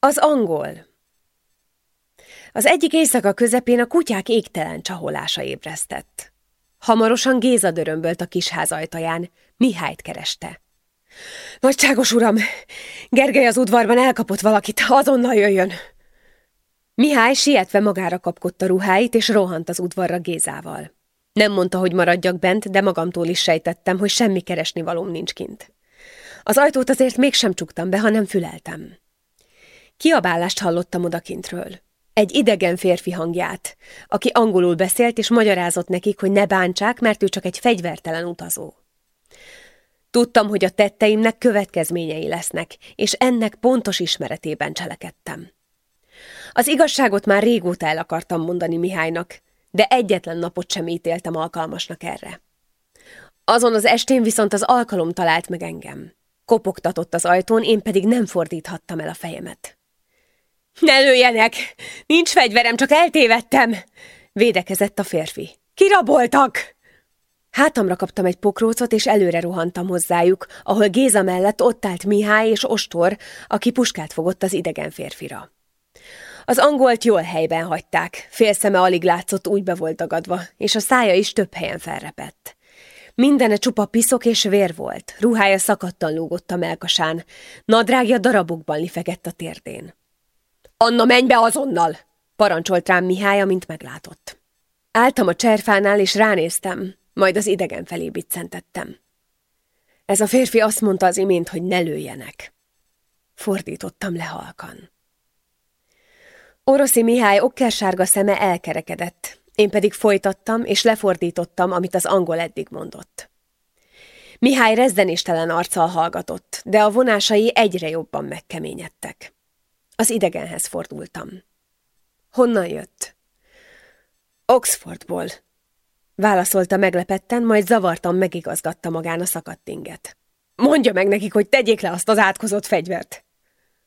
Az angol. Az egyik éjszaka közepén a kutyák égtelen csaholása ébresztett. Hamarosan Géza dörömbölt a kisház ajtaján, Mihályt kereste. Nagyságos uram, Gergely az udvarban elkapott valakit, azonnal jöjjön! Mihály sietve magára kapkodta ruháit, és rohant az udvarra Gézával. Nem mondta, hogy maradjak bent, de magamtól is sejtettem, hogy semmi keresni valóm nincs kint. Az ajtót azért mégsem csuktam be, hanem füleltem. Kiabálást hallottam odakintről. Egy idegen férfi hangját, aki angolul beszélt és magyarázott nekik, hogy ne bántsák, mert ő csak egy fegyvertelen utazó. Tudtam, hogy a tetteimnek következményei lesznek, és ennek pontos ismeretében cselekedtem. Az igazságot már régóta el akartam mondani Mihálynak, de egyetlen napot sem ítéltem alkalmasnak erre. Azon az estén viszont az alkalom talált meg engem. Kopogtatott az ajtón, én pedig nem fordíthattam el a fejemet. Ne lőjenek! Nincs fegyverem, csak eltévedtem! Védekezett a férfi. Kiraboltak! Hátamra kaptam egy pokrócot, és előre rohantam hozzájuk, ahol Géza mellett ott állt Mihály és Ostor, aki puskát fogott az idegen férfira. Az angolt jól helyben hagyták, félszeme alig látszott, úgy be volt dagadva, és a szája is több helyen felrepett. Mindene csupa piszok és vér volt, ruhája szakadtan lógott a melkasán, nadrágja darabokban lifegett a térdén. Anna, menj be azonnal! parancsolt rám Mihály, amint meglátott. Álltam a cserfánál, és ránéztem, majd az idegen felé biccentettem. Ez a férfi azt mondta az imént, hogy ne lőjenek. Fordítottam le halkan. Oroszi Mihály okkersárga szeme elkerekedett, én pedig folytattam és lefordítottam, amit az angol eddig mondott. Mihály rezzenéstelen arccal hallgatott, de a vonásai egyre jobban megkeményedtek. Az idegenhez fordultam. Honnan jött? Oxfordból. Válaszolta meglepetten, majd zavartan megigazgatta magán a szakadt inget. Mondja meg nekik, hogy tegyék le azt az átkozott fegyvert.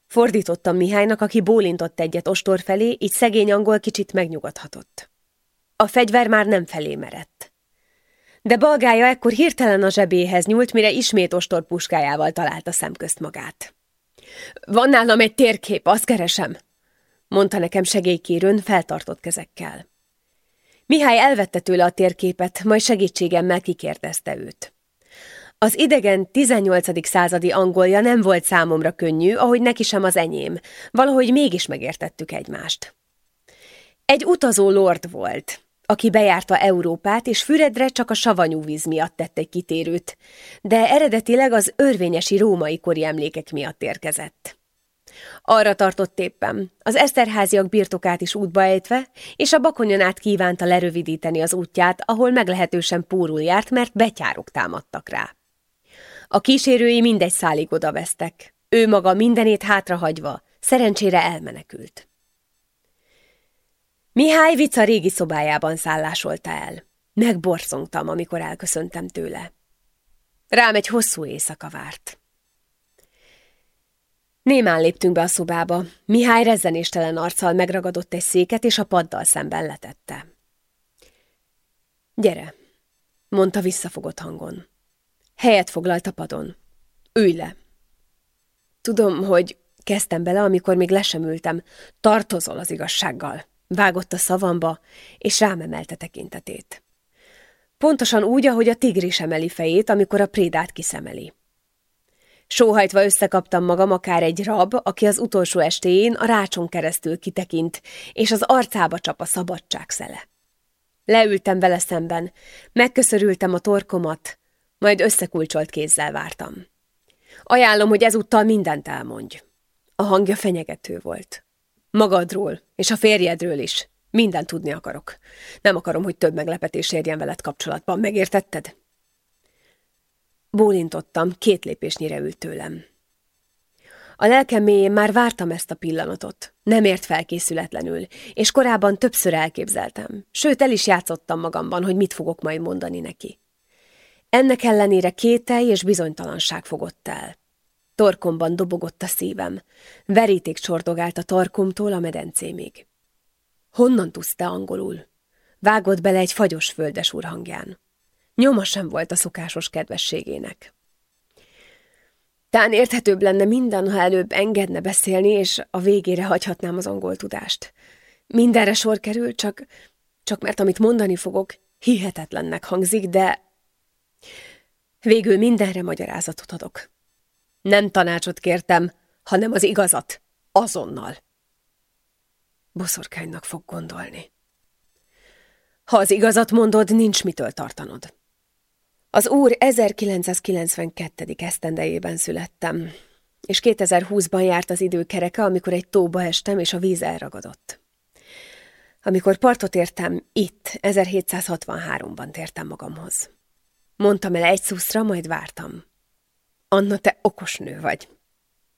Fordítottam Mihálynak, aki bólintott egyet ostor felé, így szegény angol kicsit megnyugodhatott. A fegyver már nem felé merett. De balgája ekkor hirtelen a zsebéhez nyúlt, mire ismét ostor puskájával találta szemközt magát. Van nálam egy térkép, azt keresem, mondta nekem segélykérőn feltartott kezekkel. Mihály elvette tőle a térképet, majd segítségemmel kikérdezte őt. Az idegen 18. századi angolja nem volt számomra könnyű, ahogy neki sem az enyém. Valahogy mégis megértettük egymást. Egy utazó lord volt, aki bejárta Európát, és Füredre csak a savanyú víz miatt tett egy kitérőt, de eredetileg az örvényesi római kori emlékek miatt érkezett. Arra tartott éppen, az Eszterháziak birtokát is útba ejtve, és a bakonyon át kívánta lerövidíteni az útját, ahol meglehetősen pórul járt, mert betyárok támadtak rá. A kísérői mindegy szálig odavesztek. Ő maga mindenét hátrahagyva, szerencsére elmenekült. Mihály Vica régi szobájában szállásolta el. Megborszongtam, amikor elköszöntem tőle. Rám egy hosszú éjszaka várt. Némán léptünk be a szobába. Mihály rezzenéstelen arccal megragadott egy széket, és a paddal szemben letette. Gyere, mondta visszafogott hangon. Helyet foglalt a padon. Ülj le. Tudom, hogy kezdtem bele, amikor még lesemültem. Tartozol az igazsággal. Vágott a szavamba, és rám emelte tekintetét. Pontosan úgy, ahogy a tigris emeli fejét, amikor a prédát kiszemeli. Sóhajtva összekaptam magam akár egy rab, aki az utolsó estéjén a rácson keresztül kitekint, és az arcába csap a szabadság szele. Leültem vele szemben, megköszörültem a torkomat, majd összekulcsolt kézzel vártam. Ajánlom, hogy ezúttal mindent elmondj. A hangja fenyegető volt. Magadról, és a férjedről is. Mindent tudni akarok. Nem akarom, hogy több meglepetés érjen veled kapcsolatban. Megértetted? Bólintottam, két lépésnyire ült tőlem. A lelkem mélyén már vártam ezt a pillanatot. Nem ért felkészületlenül, és korábban többször elképzeltem. Sőt, el is játszottam magamban, hogy mit fogok majd mondani neki. Ennek ellenére kételj és bizonytalanság fogott el. Torkomban dobogott a szívem. Veríték csordogált a tarkomtól a medencémig. Honnan tudsz te angolul? Vágott bele egy fagyos földes úr hangján. Nyoma sem volt a szokásos kedvességének. Tán érthetőbb lenne minden, ha előbb engedne beszélni, és a végére hagyhatnám az angol tudást. Mindenre sor kerül, csak, csak mert amit mondani fogok, hihetetlennek hangzik, de végül mindenre magyarázatot adok. Nem tanácsot kértem, hanem az igazat. Azonnal. Boszorkánynak fog gondolni. Ha az igazat mondod, nincs mitől tartanod. Az úr 1992. esztendejében születtem, és 2020-ban járt az idő kereke, amikor egy tóba estem, és a víz elragadott. Amikor partot értem, itt, 1763-ban tértem magamhoz. Mondtam el egy szuszra, majd vártam. Anna, te okos nő vagy.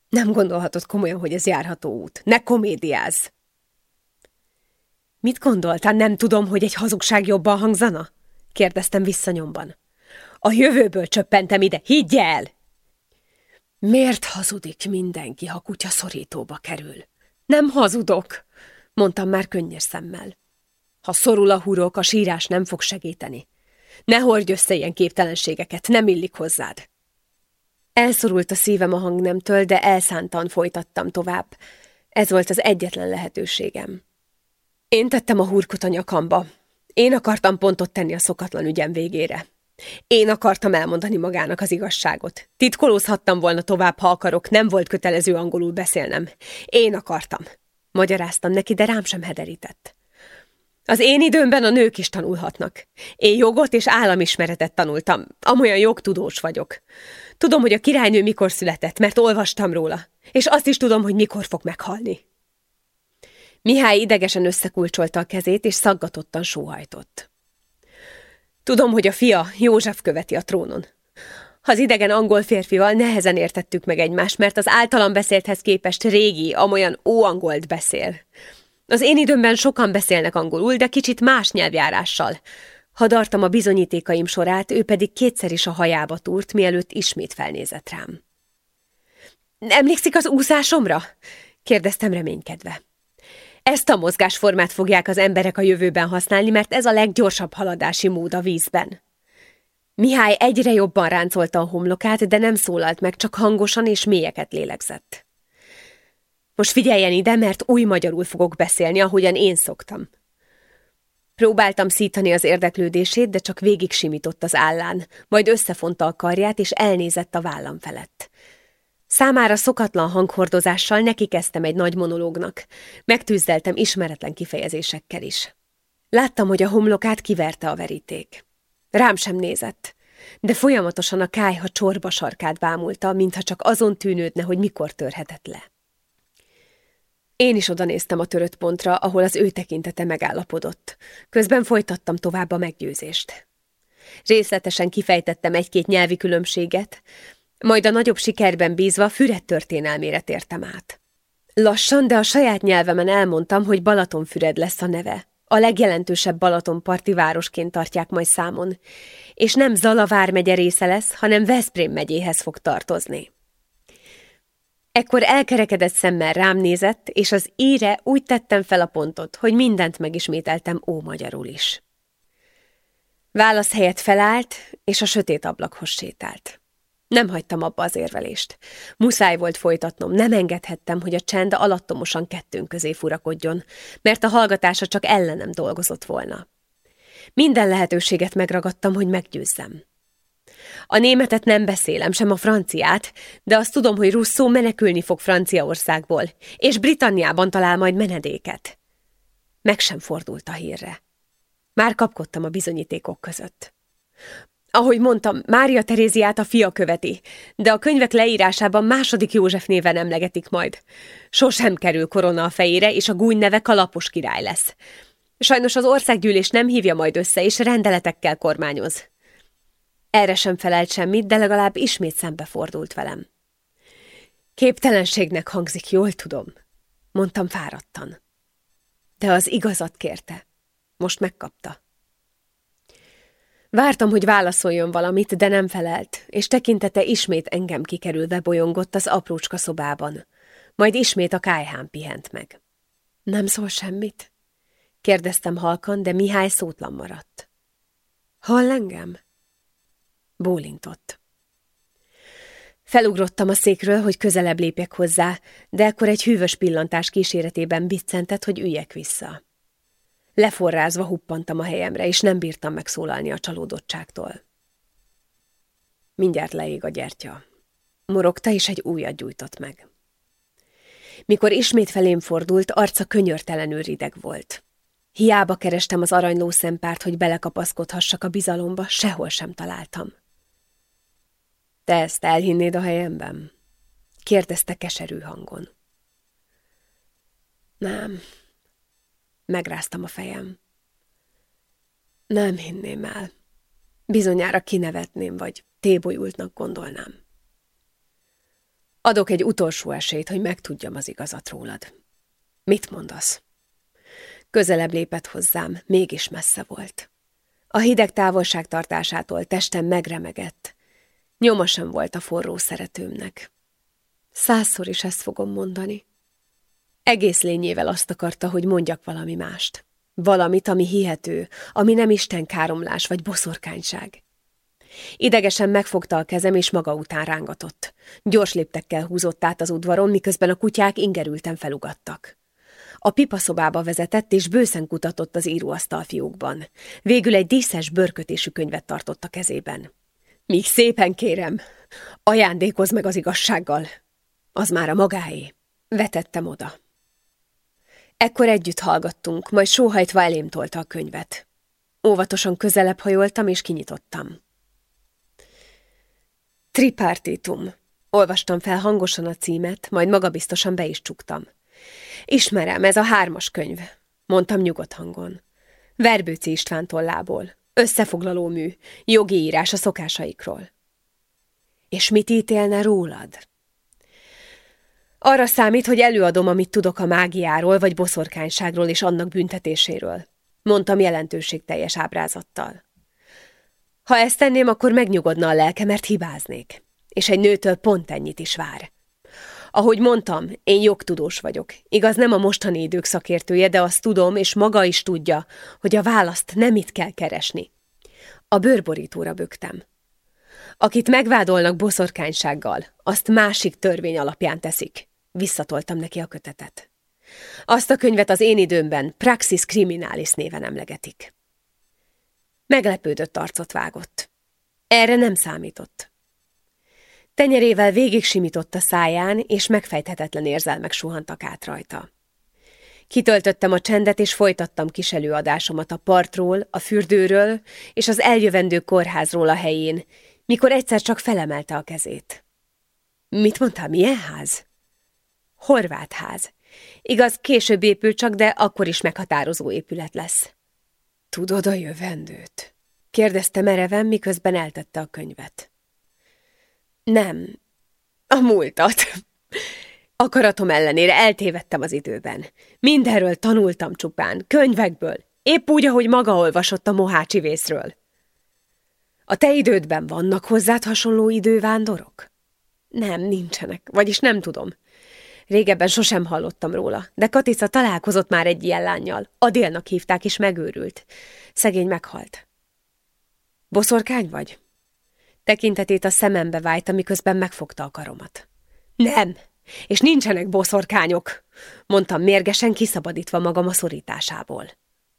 Nem gondolhatod komolyan, hogy ez járható út. Ne komédiázz! Mit gondoltál, nem tudom, hogy egy hazugság jobban hangzana? Kérdeztem visszanyomban. A jövőből csöppentem ide, higgy el! Miért hazudik mindenki, ha kutya szorítóba kerül? Nem hazudok, mondtam már könnyes szemmel. Ha szorul a hurok, a sírás nem fog segíteni. Ne hordj össze ilyen képtelenségeket, nem illik hozzád. Elszorult a szívem a hangnemtől, de elszántan folytattam tovább. Ez volt az egyetlen lehetőségem. Én tettem a hurkot a nyakamba. Én akartam pontot tenni a szokatlan ügyem végére. Én akartam elmondani magának az igazságot. Titkolózhattam volna tovább, ha akarok, nem volt kötelező angolul beszélnem. Én akartam. Magyaráztam neki, de rám sem hederített. Az én időmben a nők is tanulhatnak. Én jogot és államismeretet tanultam. Amolyan jogtudós vagyok. Tudom, hogy a királynő mikor született, mert olvastam róla. És azt is tudom, hogy mikor fog meghalni. Mihály idegesen összekulcsolta a kezét, és szaggatottan sóhajtott. Tudom, hogy a fia József követi a trónon. Az idegen angol férfival nehezen értettük meg egymást, mert az általam beszélthez képest régi, amolyan óangolt beszél. Az én időmben sokan beszélnek angolul, de kicsit más nyelvjárással. Hadartam a bizonyítékaim sorát, ő pedig kétszer is a hajába túrt, mielőtt ismét felnézett rám. Emlékszik az úszásomra? kérdeztem reménykedve. Ezt a mozgásformát fogják az emberek a jövőben használni, mert ez a leggyorsabb haladási mód a vízben. Mihály egyre jobban ráncolta a homlokát, de nem szólalt meg, csak hangosan és mélyeket lélegzett. Most figyeljen ide, mert új magyarul fogok beszélni, ahogyan én szoktam. Próbáltam szítani az érdeklődését, de csak végig simított az állán, majd összefonta a karját, és elnézett a vállam felett. Számára szokatlan hanghordozással neki kezdtem egy nagy monológnak. Megtűzdeltem ismeretlen kifejezésekkel is. Láttam, hogy a homlokát kiverte a veríték. Rám sem nézett, de folyamatosan a kájha csorba sarkát bámulta, mintha csak azon tűnődne, hogy mikor törhetett le. Én is oda néztem a törött pontra, ahol az ő tekintete megállapodott. Közben folytattam tovább a meggyőzést. Részletesen kifejtettem egy-két nyelvi különbséget, majd a nagyobb sikerben bízva Füred történelmére tértem át. Lassan, de a saját nyelvemen elmondtam, hogy Balatonfüred lesz a neve. A legjelentősebb Balatonparti városként tartják majd számon, és nem Zala vármegye része lesz, hanem Veszprém megyéhez fog tartozni. Ekkor elkerekedett szemmel rám nézett, és az íre úgy tettem fel a pontot, hogy mindent megismételtem ó magyarul is. Válasz helyett felállt, és a sötét ablakhoz sétált. Nem hagytam abba az érvelést. Muszáj volt folytatnom, nem engedhettem, hogy a csend alattomosan kettőnk közé furakodjon, mert a hallgatása csak ellenem dolgozott volna. Minden lehetőséget megragadtam, hogy meggyőzzem. A németet nem beszélem, sem a franciát, de azt tudom, hogy Russzó menekülni fog Franciaországból, és Britanniában talál majd menedéket. Meg sem fordult a hírre. Már kapkodtam a bizonyítékok között. Ahogy mondtam, Mária Teréziát a fia követi, de a könyvek leírásában második József néven emlegetik majd. Sosem kerül korona a fejére, és a gúny neve kalapos király lesz. Sajnos az országgyűlés nem hívja majd össze, és rendeletekkel kormányoz. Erre sem felelt semmit, de legalább ismét szembefordult velem. Képtelenségnek hangzik, jól tudom, mondtam fáradtan. De az igazat kérte. Most megkapta. Vártam, hogy válaszoljon valamit, de nem felelt, és tekintete ismét engem kikerülve bolyongott az aprócska szobában. Majd ismét a kájhán pihent meg. Nem szól semmit? Kérdeztem halkan, de Mihály szótlan maradt. Hall engem? Bólintott. Felugrottam a székről, hogy közelebb lépjek hozzá, de ekkor egy hűvös pillantás kíséretében biccentett, hogy üljek vissza. Leforrázva huppantam a helyemre, és nem bírtam megszólalni a csalódottságtól. Mindjárt leég a gyertya. Morogta, és egy újat gyújtott meg. Mikor ismét felém fordult, arca könyörtelenül rideg volt. Hiába kerestem az aranyló szempárt, hogy belekapaszkodhassak a bizalomba, sehol sem találtam. Te ezt elhinnéd a helyemben? kérdezte keserű hangon. Nem. Megráztam a fejem. Nem hinném el. Bizonyára kinevetném, vagy tébolyultnak gondolnám. Adok egy utolsó esélyt, hogy megtudjam az igazat rólad. Mit mondasz? Közelebb lépett hozzám, mégis messze volt. A hideg távolságtartásától testem megremegett. Nyoma sem volt a forró szeretőmnek. Százszor is ezt fogom mondani. Egész lényével azt akarta, hogy mondjak valami mást. Valamit, ami hihető, ami nem Isten káromlás vagy boszorkányság. Idegesen megfogta a kezem, és maga után rángatott. Gyors léptekkel húzott át az udvaron, miközben a kutyák ingerülten felugattak. A pipaszobába vezetett, és bőszen kutatott az íróasztal fiókban. Végül egy díszes bőrkötésű könyvet tartott a kezében. Míg szépen kérem, ajándékoz meg az igazsággal. Az már a magáé. Vetettem oda. Ekkor együtt hallgattunk, majd sóhajtva elém tolta a könyvet. Óvatosan közelebb hajoltam, és kinyitottam. Tripartitum. Olvastam fel hangosan a címet, majd magabiztosan be is csuktam. Ismerem, ez a hármas könyv, mondtam nyugodt hangon. Verbőci István tollából. Összefoglaló mű, jogi írás a szokásaikról. És mit ítélne rólad? Arra számít, hogy előadom, amit tudok a mágiáról vagy boszorkányságról és annak büntetéséről, mondtam jelentőségteljes ábrázattal. Ha ezt tenném, akkor megnyugodna a lelke, mert hibáznék. És egy nőtől pont ennyit is vár. Ahogy mondtam, én jogtudós vagyok. Igaz, nem a mostani idők szakértője, de azt tudom, és maga is tudja, hogy a választ nem itt kell keresni. A bőrborítóra bögtem. Akit megvádolnak boszorkánysággal, azt másik törvény alapján teszik. Visszatoltam neki a kötetet. Azt a könyvet az én időmben Praxis Criminalis néven emlegetik. Meglepődött arcot vágott. Erre nem számított. Tenyerével végig simított a száján, és megfejthetetlen érzelmek suhantak át rajta. Kitöltöttem a csendet, és folytattam kis előadásomat a partról, a fürdőről és az eljövendő kórházról a helyén, mikor egyszer csak felemelte a kezét. Mit mondta, milyen ház? Horvát ház. Igaz, később épül csak, de akkor is meghatározó épület lesz. Tudod a jövendőt? Kérdezte mereven, miközben eltette a könyvet. Nem, a múltat. Akaratom ellenére eltévedtem az időben. Mindenről tanultam csupán, könyvekből, épp úgy, ahogy maga olvasott a mohácsi vészről. A te idődben vannak hozzád hasonló idővándorok? Nem, nincsenek, vagyis nem tudom. Régebben sosem hallottam róla, de Katica találkozott már egy ilyen lányjal. Adélnak hívták, és megőrült. Szegény meghalt. Boszorkány vagy? Tekintetét a szemembe vájta, miközben megfogta a karomat. Nem, és nincsenek boszorkányok, mondtam mérgesen kiszabadítva magam a szorításából.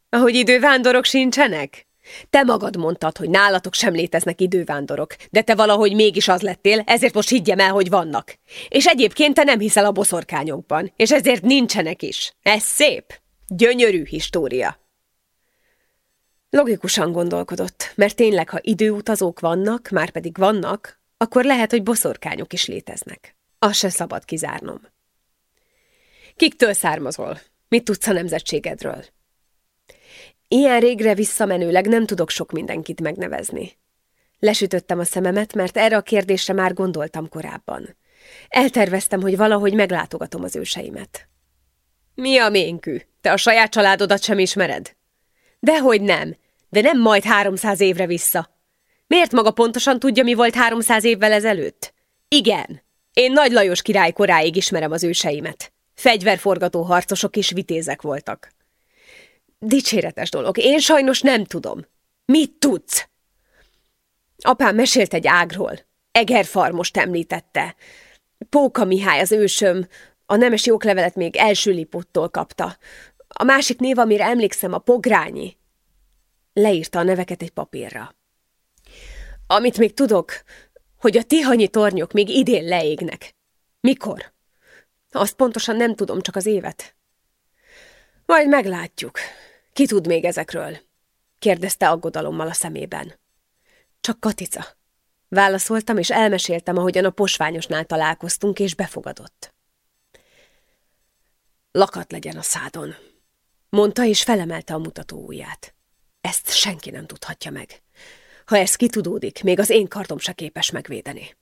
Ahogy idővándorok sincsenek? Te magad mondtad, hogy nálatok sem léteznek idővándorok, de te valahogy mégis az lettél, ezért most higgyem el, hogy vannak. És egyébként te nem hiszel a boszorkányokban, és ezért nincsenek is. Ez szép, gyönyörű história. Logikusan gondolkodott, mert tényleg, ha időutazók vannak, már pedig vannak, akkor lehet, hogy boszorkányok is léteznek. Azt se szabad kizárnom. Kiktől származol? Mit tudsz a nemzetségedről? Ilyen régre visszamenőleg nem tudok sok mindenkit megnevezni. Lesütöttem a szememet, mert erre a kérdésre már gondoltam korábban. Elterveztem, hogy valahogy meglátogatom az őseimet. Mi a ménkű? Te a saját családodat sem ismered? Dehogy nem, de nem majd háromszáz évre vissza. Miért maga pontosan tudja, mi volt háromszáz évvel ezelőtt? Igen, én Nagy Lajos király koráig ismerem az őseimet. Fegyverforgató harcosok és vitézek voltak. Dicséretes dolog. Én sajnos nem tudom. Mit tudsz? Apám mesélt egy ágról. Egerfarmost említette. Póka Mihály az ősöm, a nemes jóklevelet még első liputtól kapta. A másik név, amire emlékszem, a Pogrányi. Leírta a neveket egy papírra. Amit még tudok, hogy a tihanyi tornyok még idén leégnek. Mikor? Azt pontosan nem tudom, csak az évet. Majd meglátjuk. Ki tud még ezekről? kérdezte aggodalommal a szemében. Csak Katica. Válaszoltam, és elmeséltem, ahogyan a posványosnál találkoztunk, és befogadott. Lakat legyen a szádon, mondta, és felemelte a mutató ujját. Ezt senki nem tudhatja meg. Ha ez kitudódik, még az én kartom se képes megvédeni.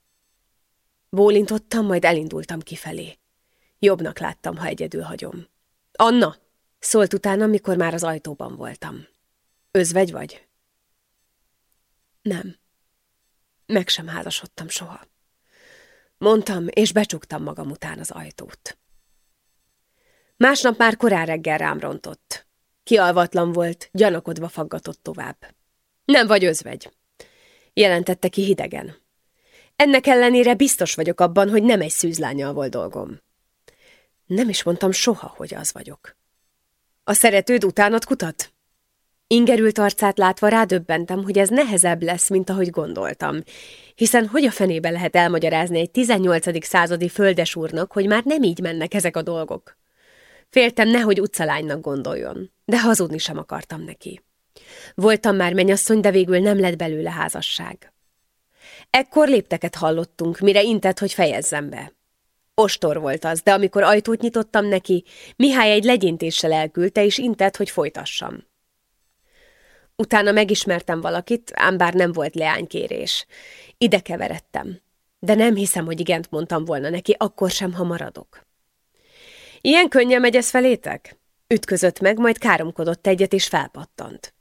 Bólintottam, majd elindultam kifelé. Jobbnak láttam, ha egyedül hagyom. Anna! Szólt utána, mikor már az ajtóban voltam. Özvegy vagy? Nem. Meg sem házasodtam soha. Mondtam, és becsuktam magam után az ajtót. Másnap már korán reggel rám rontott. Kialvatlan volt, gyanakodva faggatott tovább. Nem vagy özvegy, jelentette ki hidegen. Ennek ellenére biztos vagyok abban, hogy nem egy szűzlányjal volt dolgom. Nem is mondtam soha, hogy az vagyok. A szeretőd utánat kutat? Ingerült arcát látva rádöbbentem, hogy ez nehezebb lesz, mint ahogy gondoltam, hiszen hogy a fenébe lehet elmagyarázni egy 18. századi földesúrnak, hogy már nem így mennek ezek a dolgok. Féltem, nehogy utcalánynak gondoljon, de hazudni sem akartam neki. Voltam már menyasszony, de végül nem lett belőle házasság. Ekkor lépteket hallottunk, mire intett, hogy fejezzem be. Ostor volt az, de amikor ajtót nyitottam neki, Mihály egy legyintéssel elküldte, és intett, hogy folytassam. Utána megismertem valakit, ám bár nem volt leánykérés. Ide keveredtem. De nem hiszem, hogy igent mondtam volna neki, akkor sem, ha maradok. Ilyen könnyen megy ez felétek? Ütközött meg, majd káromkodott egyet, és felpattant.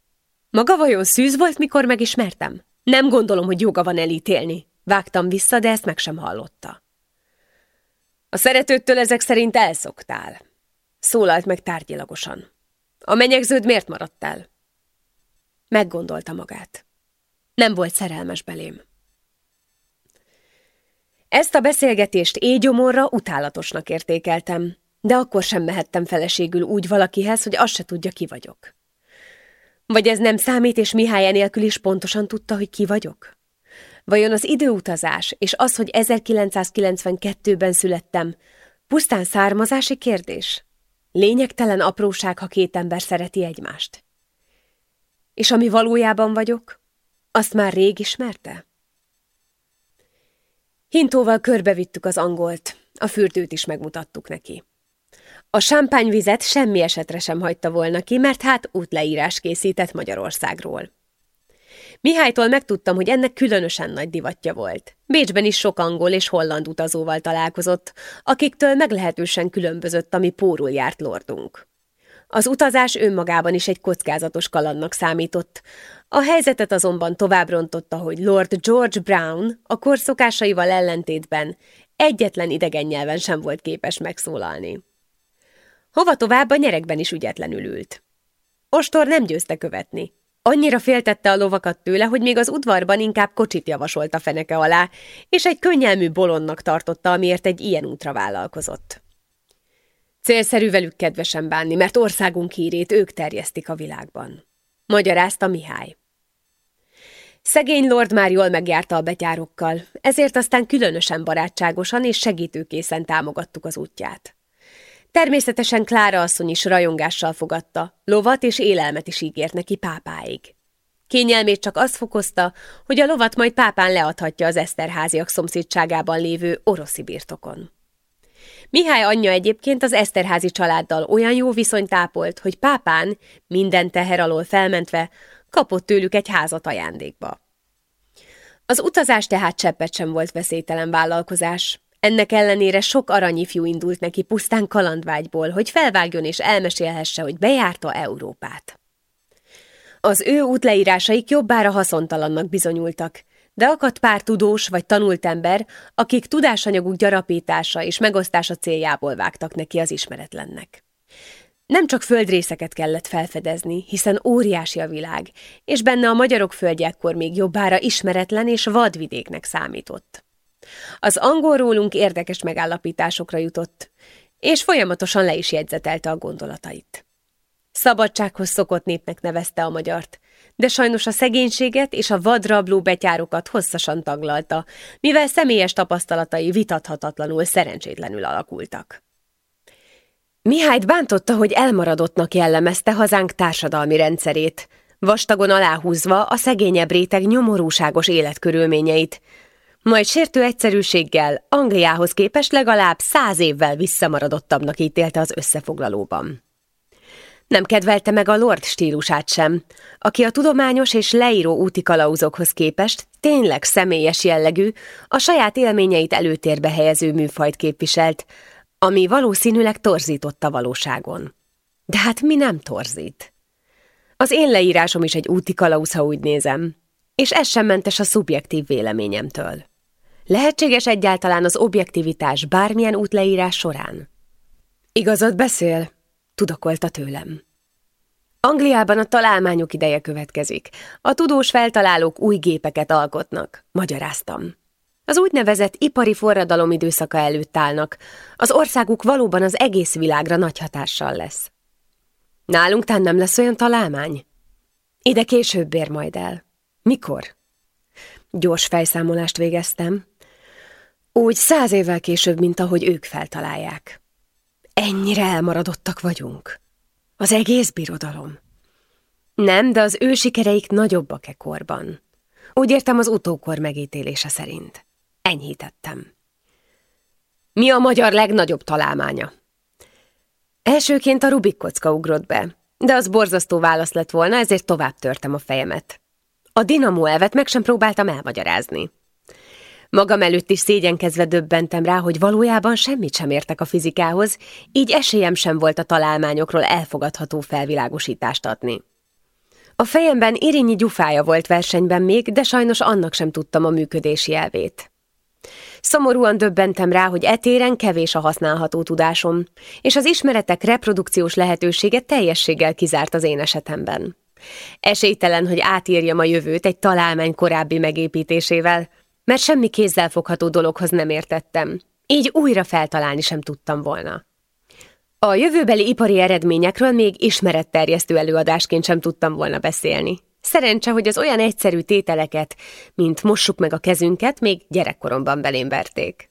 Maga vajon szűz volt, mikor megismertem? Nem gondolom, hogy joga van elítélni. Vágtam vissza, de ezt meg sem hallotta. A szeretőttől ezek szerint elszoktál. Szólalt meg tárgyilagosan. A menyegződ miért maradt el? Meggondolta magát. Nem volt szerelmes belém. Ezt a beszélgetést égyomorra utálatosnak értékeltem, de akkor sem mehettem feleségül úgy valakihez, hogy azt se tudja, ki vagyok. Vagy ez nem számít, és Mihály nélkül is pontosan tudta, hogy ki vagyok? Vajon az időutazás és az, hogy 1992-ben születtem, pusztán származási kérdés? Lényegtelen apróság, ha két ember szereti egymást. És ami valójában vagyok, azt már rég ismerte? Hintóval körbevittük az angolt, a fürdőt is megmutattuk neki. A sámpányvizet semmi esetre sem hagyta volna ki, mert hát útleírás készített Magyarországról. Mihálytól megtudtam, hogy ennek különösen nagy divatja volt. Bécsben is sok angol és holland utazóval találkozott, akiktől meglehetősen különbözött, ami pórul járt lordunk. Az utazás önmagában is egy kockázatos kalandnak számított. A helyzetet azonban tovább rontotta, hogy Lord George Brown a korszokásaival ellentétben egyetlen idegen nyelven sem volt képes megszólalni. Hova tovább a nyerekben is ügyetlenül ült. Ostor nem győzte követni. Annyira féltette a lovakat tőle, hogy még az udvarban inkább kocsit javasolt a feneke alá, és egy könnyelmű bolondnak tartotta, amiért egy ilyen útra vállalkozott. Célszerű velük kedvesen bánni, mert országunk hírét ők terjesztik a világban. Magyarázta Mihály. Szegény Lord már jól megjárta a betyárokkal, ezért aztán különösen barátságosan és segítőkészen támogattuk az útját. Természetesen Klára asszony is rajongással fogadta, lovat és élelmet is ígért neki pápáig. Kényelmét csak az fokozta, hogy a lovat majd pápán leadhatja az Eszterháziak szomszédságában lévő oroszi birtokon. Mihály anyja egyébként az Eszterházi családdal olyan jó viszonyt ápolt, hogy pápán, minden teher alól felmentve, kapott tőlük egy házat ajándékba. Az utazás tehát cseppet sem volt veszélytelen vállalkozás. Ennek ellenére sok aranyifjú indult neki pusztán kalandvágyból, hogy felvágjon és elmesélhesse, hogy bejárta Európát. Az ő útleírásaik jobbára haszontalannak bizonyultak, de akadt pár tudós vagy tanult ember, akik tudásanyaguk gyarapítása és megosztása céljából vágtak neki az ismeretlennek. Nem csak földrészeket kellett felfedezni, hiszen óriási a világ, és benne a magyarok földje ekkor még jobbára ismeretlen és vadvidéknek számított. Az angol rólunk érdekes megállapításokra jutott, és folyamatosan le is jegyzetelte a gondolatait. Szabadsághoz szokott népnek nevezte a magyart, de sajnos a szegénységet és a vadrabló betyárokat hosszasan taglalta, mivel személyes tapasztalatai vitathatatlanul szerencsétlenül alakultak. Mihályt bántotta, hogy elmaradottnak jellemezte hazánk társadalmi rendszerét, vastagon aláhúzva a szegényebb réteg nyomorúságos életkörülményeit, majd sértő egyszerűséggel Angliához képest legalább száz évvel visszamaradottabbnak ítélte az összefoglalóban. Nem kedvelte meg a lord stílusát sem, aki a tudományos és leíró úti kalauzokhoz képest tényleg személyes jellegű, a saját élményeit előtérbe helyező műfajt képviselt, ami valószínűleg torzított a valóságon. De hát mi nem torzít? Az én leírásom is egy úti kalauz, ha úgy nézem, és ez sem mentes a szubjektív véleményemtől. Lehetséges egyáltalán az objektivitás bármilyen útleírás során? Igazad beszél, tudakolta tőlem. Angliában a találmányok ideje következik. A tudós feltalálók új gépeket alkotnak, magyaráztam. Az úgynevezett ipari forradalom időszaka előtt állnak. Az országuk valóban az egész világra nagy hatással lesz. Nálunk tán nem lesz olyan találmány? Ide később ér majd el. Mikor? Gyors fejszámolást végeztem. Úgy száz évvel később, mint ahogy ők feltalálják. Ennyire elmaradottak vagyunk. Az egész birodalom. Nem, de az ő sikereik nagyobbak-e korban. Úgy értem az utókor megítélése szerint. Enyhítettem. Mi a magyar legnagyobb találmánya? Elsőként a Rubik kocka ugrott be, de az borzasztó válasz lett volna, ezért tovább törtem a fejemet. A dinamó elvet meg sem próbáltam elmagyarázni. Magam előtt is szégyenkezve döbbentem rá, hogy valójában semmit sem értek a fizikához, így esélyem sem volt a találmányokról elfogadható felvilágosítást adni. A fejemben Irinyi gyufája volt versenyben még, de sajnos annak sem tudtam a működési elvét. Szomorúan döbbentem rá, hogy etéren kevés a használható tudásom, és az ismeretek reprodukciós lehetősége teljességgel kizárt az én esetemben. Esélytelen, hogy átírjam a jövőt egy találmány korábbi megépítésével, mert semmi kézzelfogható dologhoz nem értettem, így újra feltalálni sem tudtam volna. A jövőbeli ipari eredményekről még ismeretterjesztő előadásként sem tudtam volna beszélni. Szerencse, hogy az olyan egyszerű tételeket, mint mossuk meg a kezünket, még gyerekkoromban belém verték.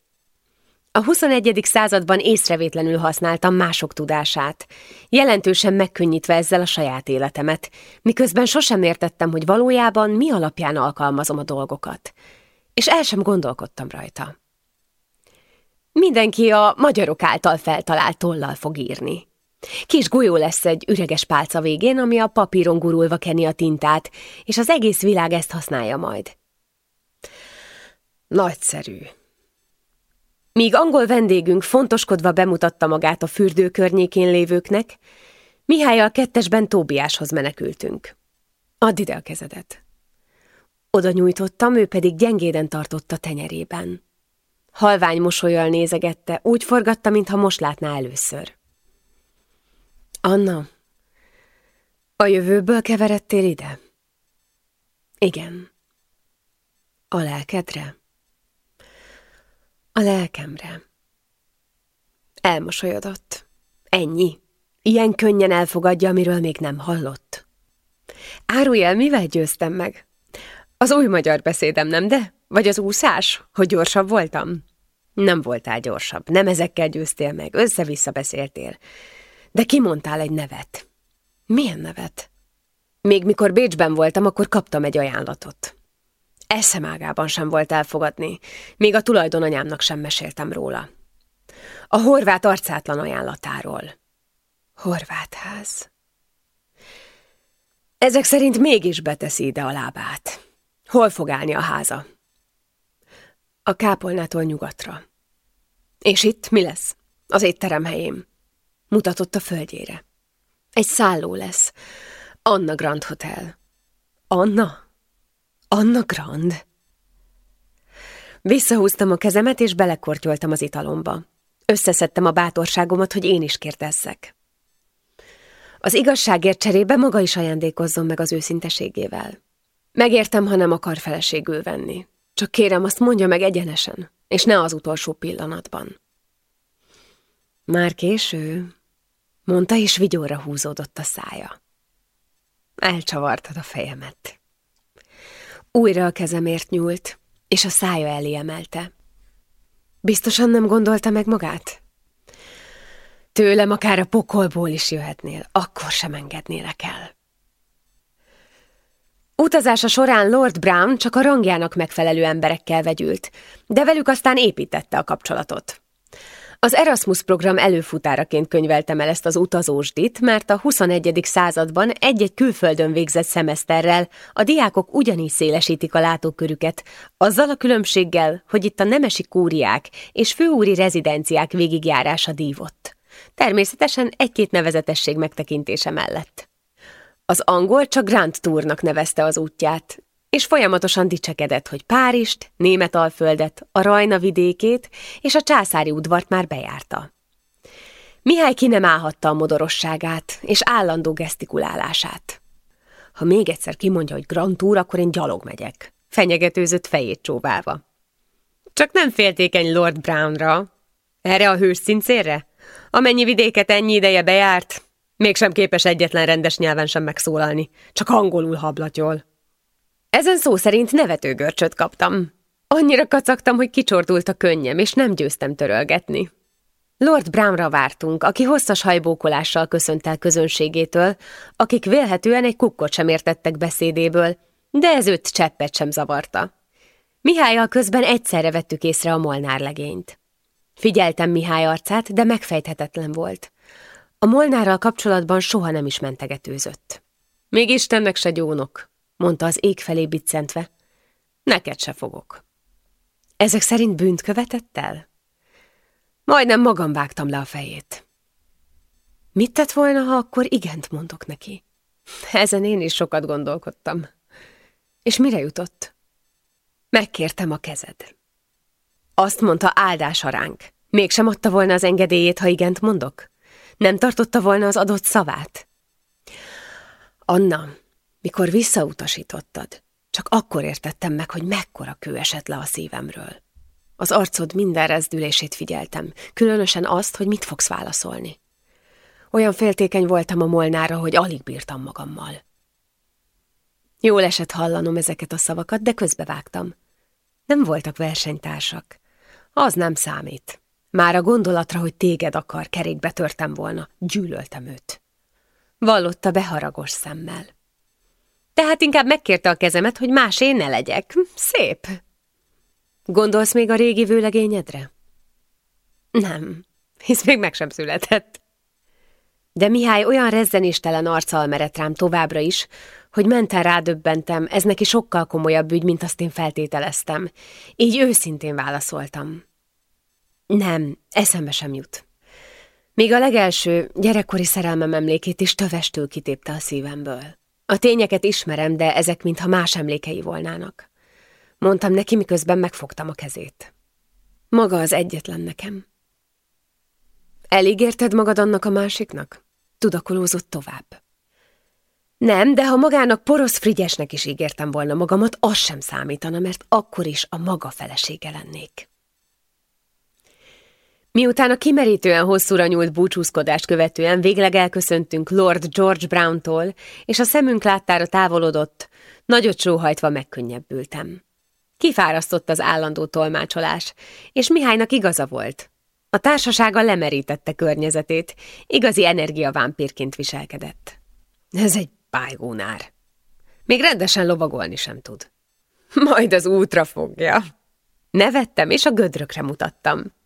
A 21. században észrevétlenül használtam mások tudását, jelentősen megkönnyítve ezzel a saját életemet, miközben sosem értettem, hogy valójában mi alapján alkalmazom a dolgokat, és el sem gondolkodtam rajta. Mindenki a magyarok által feltalált tollal fog írni. Kis golyó lesz egy üreges pálca végén, ami a papíron gurulva keni a tintát, és az egész világ ezt használja majd. Nagyszerű. Míg angol vendégünk fontoskodva bemutatta magát a fürdő környékén lévőknek, Mihályal kettesben Tóbiáshoz menekültünk. Add ide a kezedet. Oda nyújtottam, ő pedig gyengéden tartotta tenyerében. Halvány mosolyal nézegette, úgy forgatta, mintha most látná először. Anna, a jövőből keveredtél ide? Igen. A lelkedre? A lelkemre. Elmosolyodott. Ennyi. Ilyen könnyen elfogadja, amiről még nem hallott. Árulj el, mivel győztem meg? Az új magyar beszédem, nem de? Vagy az úszás, hogy gyorsabb voltam? Nem voltál gyorsabb, nem ezekkel győztél meg, össze-vissza beszéltél. De kimondtál egy nevet. Milyen nevet? Még mikor Bécsben voltam, akkor kaptam egy ajánlatot. Eszemágában sem volt elfogadni, még a tulajdonanyámnak sem meséltem róla. A horvát arcátlan ajánlatáról. Horvát ház. Ezek szerint mégis beteszi ide a lábát. Hol fog állni a háza? A kápolnától nyugatra. És itt mi lesz? Az étterem helyén. Mutatott a földjére. Egy szálló lesz. Anna Grand Hotel. Anna? Anna Grand? Visszahúztam a kezemet, és belekortyoltam az italomba. Összeszedtem a bátorságomat, hogy én is kérdezzek. Az igazságért cserébe maga is ajándékozzon meg az őszinteségével. Megértem, ha nem akar feleségül venni. Csak kérem, azt mondja meg egyenesen, és ne az utolsó pillanatban. Már késő, mondta, és vigyorra húzódott a szája. Elcsavartad a fejemet. Újra a kezemért nyúlt, és a szája elé emelte. Biztosan nem gondolta meg magát? Tőlem akár a pokolból is jöhetnél, akkor sem engednélek el. Utazása során Lord Brown csak a rangjának megfelelő emberekkel vegyült, de velük aztán építette a kapcsolatot. Az Erasmus program előfutáraként könyveltem el ezt az utazósdit, mert a 21. században egy-egy külföldön végzett szemeszterrel a diákok ugyanígy szélesítik a látókörüket, azzal a különbséggel, hogy itt a nemesi kúriák és főúri rezidenciák végigjárása dívott. Természetesen egy-két nevezetesség megtekintése mellett. Az angol csak Grand Tournak nevezte az útját, és folyamatosan dicsekedett, hogy Párist, Németalföldet, a Rajna vidékét és a császári udvart már bejárta. Mihály ki nem állhatta a modorosságát és állandó gesztikulálását. Ha még egyszer kimondja, hogy Grand Tour, akkor én gyalog megyek, fenyegetőzött fejét csóválva. Csak nem féltékeny Lord Brownra. Erre a hős színcérre? Amennyi vidéket ennyi ideje bejárt, mégsem képes egyetlen rendes nyelven sem megszólalni, csak angolul hablatyol. Ezen szó szerint nevetőgörcsöt kaptam. Annyira kacagtam, hogy kicsordult a könnyem, és nem győztem törölgetni. Lord Brownra vártunk, aki hosszas hajbókolással köszönt el közönségétől, akik vélhetően egy kukkot sem értettek beszédéből, de ez őt cseppet sem zavarta. Mihályal közben egyszerre vettük észre a Molnár legényt. Figyeltem Mihály arcát, de megfejthetetlen volt. A Molnárral kapcsolatban soha nem is mentegetőzött. Még Istennek se gyónok, mondta az ég felé biccentve. Neked se fogok. Ezek szerint bűnt követett el? Majdnem magam vágtam le a fejét. Mit tett volna, ha akkor igent mondok neki? Ezen én is sokat gondolkodtam. És mire jutott? Megkértem a kezed. Azt mondta áldás ránk. Mégsem adta volna az engedélyét, ha igent mondok? Nem tartotta volna az adott szavát? Anna, mikor visszautasítottad, csak akkor értettem meg, hogy mekkora kő esett le a szívemről. Az arcod minden rezdülését figyeltem, különösen azt, hogy mit fogsz válaszolni. Olyan féltékeny voltam a molnára, hogy alig bírtam magammal. Jól esett hallanom ezeket a szavakat, de közbevágtam. Nem voltak versenytársak. Az nem számít. Már a gondolatra, hogy téged akar, kerékbe törtem volna, gyűlöltem őt. Vallotta beharagos szemmel. Tehát inkább megkérte a kezemet, hogy másé ne legyek. Szép. Gondolsz még a régi vőlegényedre? Nem, hisz még meg sem született. De Mihály olyan rezzenéstelen arccal merett rám továbbra is, hogy menten rádöbbentem, ez neki sokkal komolyabb ügy, mint azt én feltételeztem. Így őszintén válaszoltam. Nem, eszembe sem jut. Még a legelső, gyerekkori szerelmem emlékét is tövestől kitépte a szívemből. A tényeket ismerem, de ezek mintha más emlékei volnának. Mondtam neki, miközben megfogtam a kezét. Maga az egyetlen nekem. Elígérted magad annak a másiknak? Tudakolózott tovább. Nem, de ha magának porosz frigyesnek is ígértem volna magamat, az sem számítana, mert akkor is a maga felesége lennék. Miután a kimerítően hosszúra nyúlt búcsúzkodást követően végleg elköszöntünk Lord George Brown-tól, és a szemünk láttára távolodott, nagyot sóhajtva megkönnyebbültem. Kifárasztott az állandó tolmácsolás, és Mihálynak igaza volt. A társasága lemerítette környezetét, igazi energiavámpírként viselkedett. Ez egy pálygónár. Még rendesen lovagolni sem tud. Majd az útra fogja. Nevettem, és a gödrökre mutattam.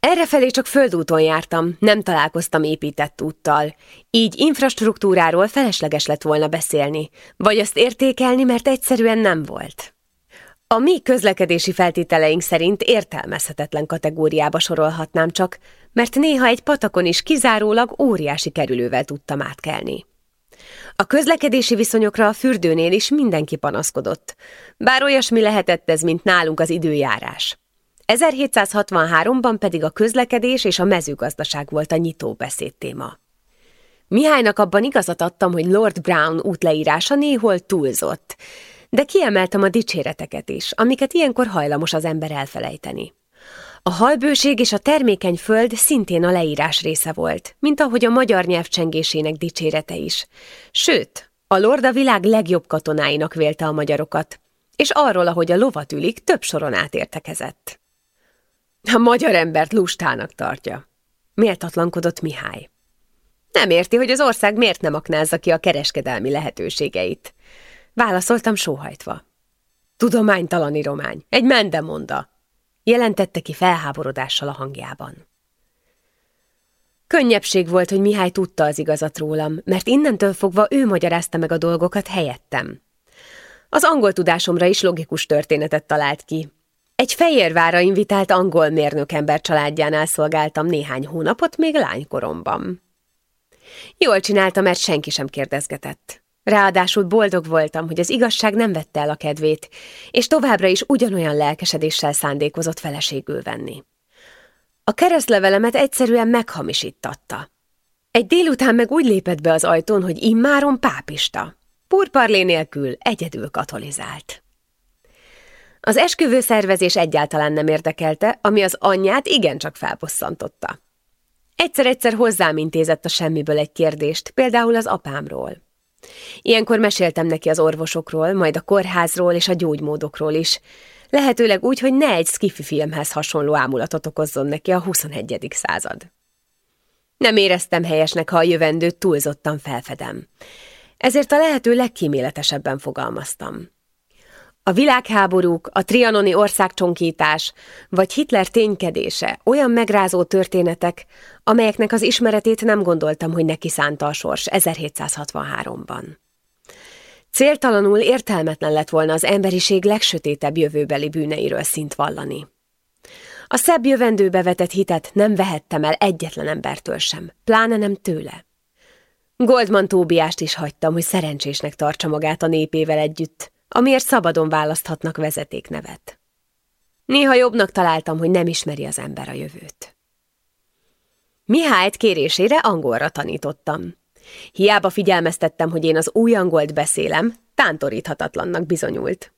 Errefelé csak földúton jártam, nem találkoztam épített úttal. Így infrastruktúráról felesleges lett volna beszélni, vagy azt értékelni, mert egyszerűen nem volt. A mi közlekedési feltételeink szerint értelmezhetetlen kategóriába sorolhatnám csak, mert néha egy patakon is kizárólag óriási kerülővel tudtam átkelni. A közlekedési viszonyokra a fürdőnél is mindenki panaszkodott, bár olyasmi lehetett ez, mint nálunk az időjárás. 1763-ban pedig a közlekedés és a mezőgazdaság volt a nyitó beszédtéma. Mihálynak abban igazat adtam, hogy Lord Brown útleírása néhol túlzott, de kiemeltem a dicséreteket is, amiket ilyenkor hajlamos az ember elfelejteni. A halbőség és a termékeny föld szintén a leírás része volt, mint ahogy a magyar nyelv csengésének dicsérete is. Sőt, a lord a világ legjobb katonáinak vélte a magyarokat, és arról, ahogy a lovat ülik, több soron átértekezett. A magyar embert lustának tartja. Méltatlankodott Mihály. Nem érti, hogy az ország miért nem aknázza ki a kereskedelmi lehetőségeit. Válaszoltam sóhajtva. Tudománytalani romány, egy mendemonda, jelentette ki felháborodással a hangjában. Könnyebbség volt, hogy Mihály tudta az igazat rólam, mert innentől fogva ő magyarázta meg a dolgokat helyettem. Az angol tudásomra is logikus történetet talált ki. Egy Fehérvára invitált angol mérnökember családjánál szolgáltam néhány hónapot még lánykoromban. Jól csináltam, mert senki sem kérdezgetett. Ráadásul boldog voltam, hogy az igazság nem vette el a kedvét, és továbbra is ugyanolyan lelkesedéssel szándékozott feleségül venni. A keresztlevelemet egyszerűen meghamisítatta. Egy délután meg úgy lépett be az ajtón, hogy immáron pápista. Purparlé nélkül egyedül katolizált. Az esküvő szervezés egyáltalán nem érdekelte, ami az anyját igencsak felbosszantotta. Egyszer-egyszer hozzám intézett a semmiből egy kérdést, például az apámról. Ilyenkor meséltem neki az orvosokról, majd a kórházról és a gyógymódokról is, lehetőleg úgy, hogy ne egy skifi filmhez hasonló ámulatot okozzon neki a 21. század. Nem éreztem helyesnek, ha a jövendőt túlzottan felfedem. Ezért a lehető legkíméletesebben fogalmaztam. A világháborúk, a trianoni országcsonkítás vagy Hitler ténykedése olyan megrázó történetek, amelyeknek az ismeretét nem gondoltam, hogy neki szánta a sors 1763-ban. Céltalanul értelmetlen lett volna az emberiség legsötétebb jövőbeli bűneiről szint vallani. A szebb jövendőbe vetett hitet nem vehettem el egyetlen embertől sem, pláne nem tőle. Goldman Tóbiást is hagytam, hogy szerencsésnek tartsa magát a népével együtt, amiért szabadon választhatnak vezetéknevet. Néha jobbnak találtam, hogy nem ismeri az ember a jövőt. Mihályt kérésére angolra tanítottam. Hiába figyelmeztettem, hogy én az új angolt beszélem, tántoríthatatlannak bizonyult.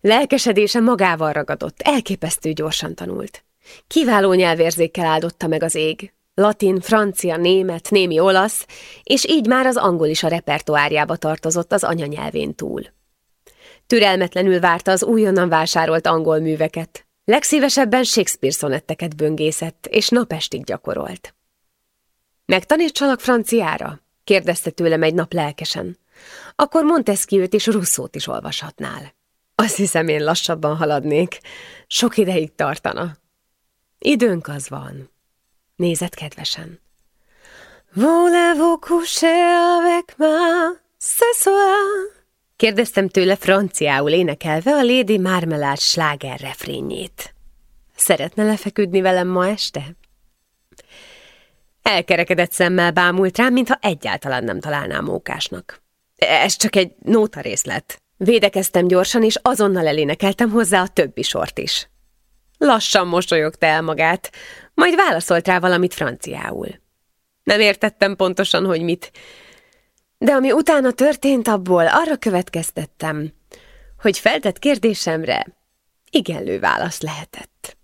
Lelkesedése magával ragadott, elképesztő gyorsan tanult. Kiváló nyelvérzékkel áldotta meg az ég. Latin, francia, német, némi olasz, és így már az angol is a repertoárjába tartozott az anyanyelvén túl. Türelmetlenül várta az újonnan vásárolt angol műveket. Legszívesebben Shakespeare szonetteket böngészett, és napestig gyakorolt. Megtanítsalak franciára? kérdezte tőlem egy nap lelkesen. Akkor Montesquieu-t és Rousseau-t is olvashatnál. Azt hiszem, én lassabban haladnék. Sok ideig tartana. Időnk az van. Nézett kedvesen. Voulez-vous coucher avec moi ce soir? Kérdeztem tőle franciául énekelve a Lady Marmelade sláger refrényét. Szeretne lefeküdni velem ma este? Elkerekedett szemmel bámult rám, mintha egyáltalán nem találnám mókásnak. Ez csak egy nóta részlet. Védekeztem gyorsan, és azonnal elénekeltem hozzá a többi sort is. Lassan mosolyogta el magát, majd válaszolt rá valamit franciául. Nem értettem pontosan, hogy mit, de ami utána történt, abból arra következtettem, hogy feltett kérdésemre igenlő válasz lehetett.